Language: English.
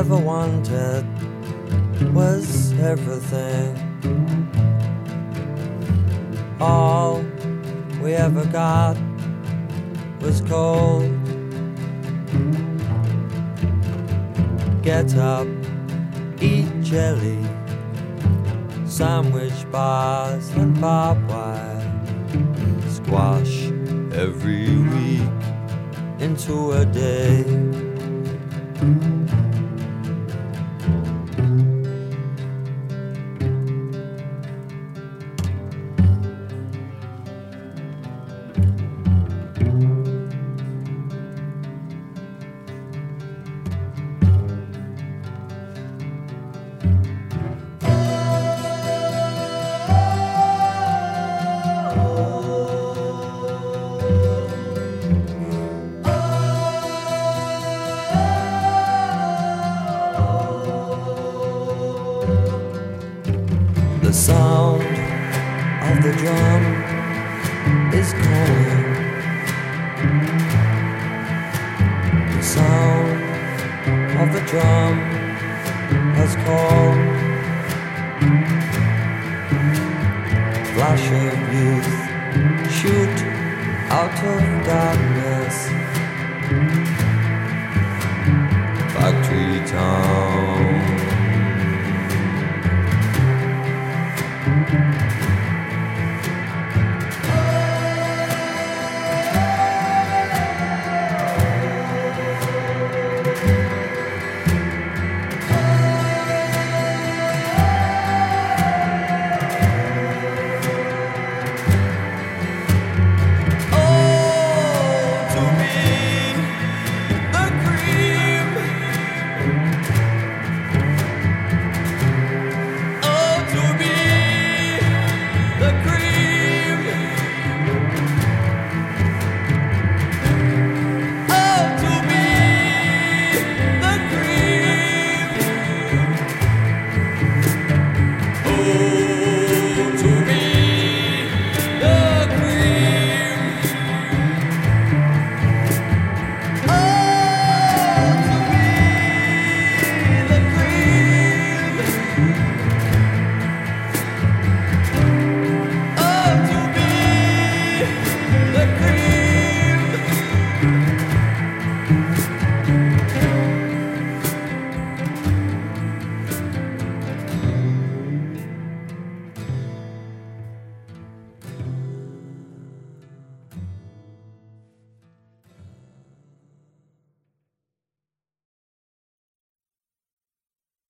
ever wanted was everything. All we ever got was cold. Get up, eat jelly, sandwich bars and barbed wire, squash every week into a day. Sound of the drum is calling. The sound of the drum has called. Flash of youth shoot out of darkness. Factory town. Thank you.